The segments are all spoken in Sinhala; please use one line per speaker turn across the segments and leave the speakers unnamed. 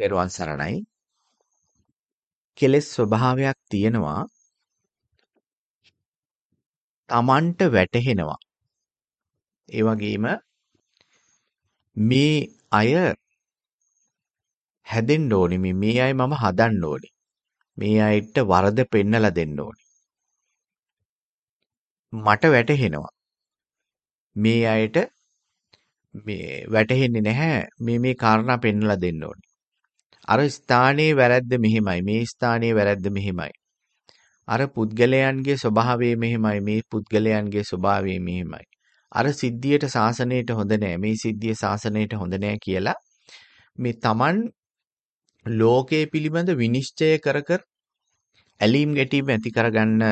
පෙරවන් සරණයි. කෙලෙස් ස්වභාවයක් තියෙනවා. Tamanට වැටහෙනවා. ඒ වගේම මේ අය හැදෙන්න ඕනේ මේ මේ අය මම හදන්න ඕනේ. මේ අයට වරද පෙන්නලා දෙන්න ඕනේ. මට වැටහෙනවා. මේ අයට මේ වැටහෙන්නේ නැහැ මේ මේ කාරණා පෙන්වලා දෙන්න ඕනේ. අර ස්ථානයේ වැරැද්ද මෙහෙමයි මේ ස්ථානයේ වැරැද්ද මෙහෙමයි. අර පුද්ගලයන්ගේ ස්වභාවය මෙහෙමයි මේ පුද්ගලයන්ගේ ස්වභාවය මෙහෙමයි. අර සිද්ධියට සාසනයට හොඳ නෑ මේ සිද්ධිය සාසනයට හොඳ නෑ කියලා මේ Taman ලෝකයේ පිළිබඳ විනිශ්චය කර කර ඇලීම් ගැටීම් ඇති කරගන්න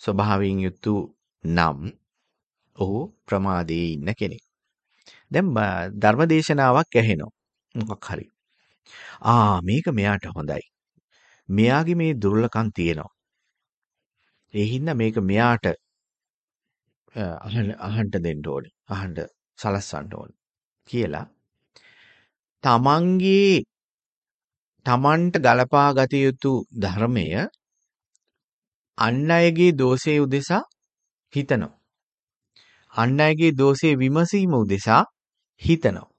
ස්වභාවයෙන් යුතු නම් ඔහු ප්‍රමාදයේ ඉන්න කෙනෙක්. දැන් ධර්මදේශනාවක් ඇහෙනවා. මොකක් හරි. ආ මේක මෙයාට හොඳයි. මෙයාගේ මේ දුර්ලකම් තියෙනවා. ඒ හින්දා මේක මෙයාට අහන්න අහන්න දෙන්න ඕනේ. අහන්න සලස්වන්න ඕනේ කියලා තමන්ගේ තමන්ට ගලපා ගත යුතු ධර්මය අන් අයගේ දෝෂයේ උදෙසා හිතනවා. අන් අයගේ දෝෂයේ විමසීම උදෙසා හිතනවා.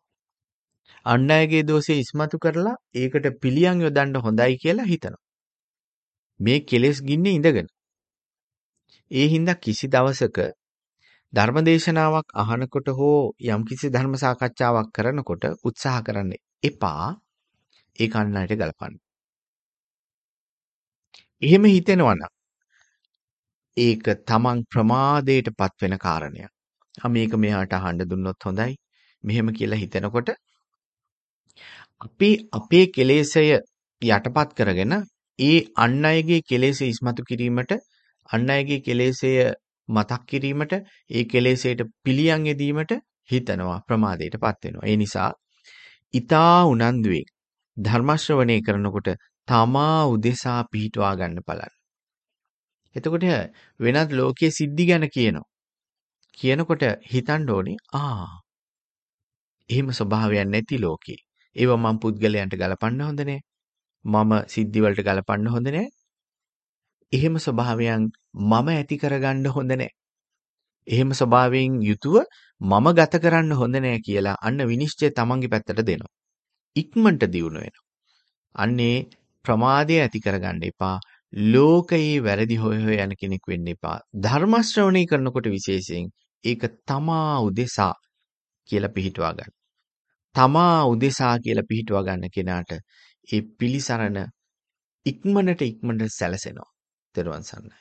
අන් අයගේ දෝෂේ ඉස්මතු කරලා ඒකට පිළියම් යොදන්න හොඳයි කියලා හිතනවා. මේ කෙලෙස් ගින්නේ ඉඳගෙන. ඒ හින්දා කිසි දවසක ධර්මදේශනාවක් අහනකොට හෝ යම්කිසි ධර්ම සාකච්ඡාවක් කරනකොට උත්සාහ කරන්න එපා ඒ කන්නයට ගලපන්න. එහෙම හිතෙනවා ඒක තමන් ප්‍රමාදයටපත් වෙන කාරණයක්. ආ මේක මෙහාට අහන්න දුන්නොත් හොඳයි. මෙහෙම කියලා හිතනකොට අපි අපේ කෙලෙසය යටපත් කරගෙන ඒ අන් අයගේ කෙලෙස ඉස්මතු කිරීමට අන් අයගේ කෙලෙසය මතක් කිරීමට ඒ කෙලෙසයට පිළියම් යෙදීමට හිතනවා ප්‍රමාදයටපත් වෙනවා. ඒ නිසා ඊතා උනන්දුවෙන් ධර්ම ශ්‍රවණය කරනකොට තමා උදෙසා පිහිටවා ගන්න බලන්න. එතකොට වෙනත් ලෝකයේ සිද්ධි ගැන කියනවා. කියනකොට හිතන්න ඕනේ ආ එහෙම ස්වභාවයක් නැති ලෝකේ. ඒව මම පුද්ගලයන්ට ගලපන්න හොඳ නෑ. මම සිද්ධි වලට ගලපන්න හොඳ නෑ. එහෙම ස්වභාවයන් මම ඇති කරගන්න හොඳ නෑ. එහෙම ස්වභාවයෙන් යුතුව මම ගත කරන්න හොඳ නෑ කියලා අන්න විනිශ්චය තමන්ගේ පැත්තට දෙනවා. ඉක්මනට දියුණු වෙනවා. අන්නේ ප්‍රමාදය ඇති කරගන්න එපා. ලෝකයේ වැරදි හොය හොය යන කෙනෙක් වෙන්න එපා. ධර්ම ශ්‍රවණය කරනකොට විශේෂයෙන් ඒක තමා උදෙසා කියලා පිළිටවා ගන්න. තමා උදෙසා කියලා පිළිටවා ගන්න කෙනාට ඒ පිලිසරණ ඉක්මනට ඉක්මනට සැලසෙනවා. තෙරුවන් සරණයි.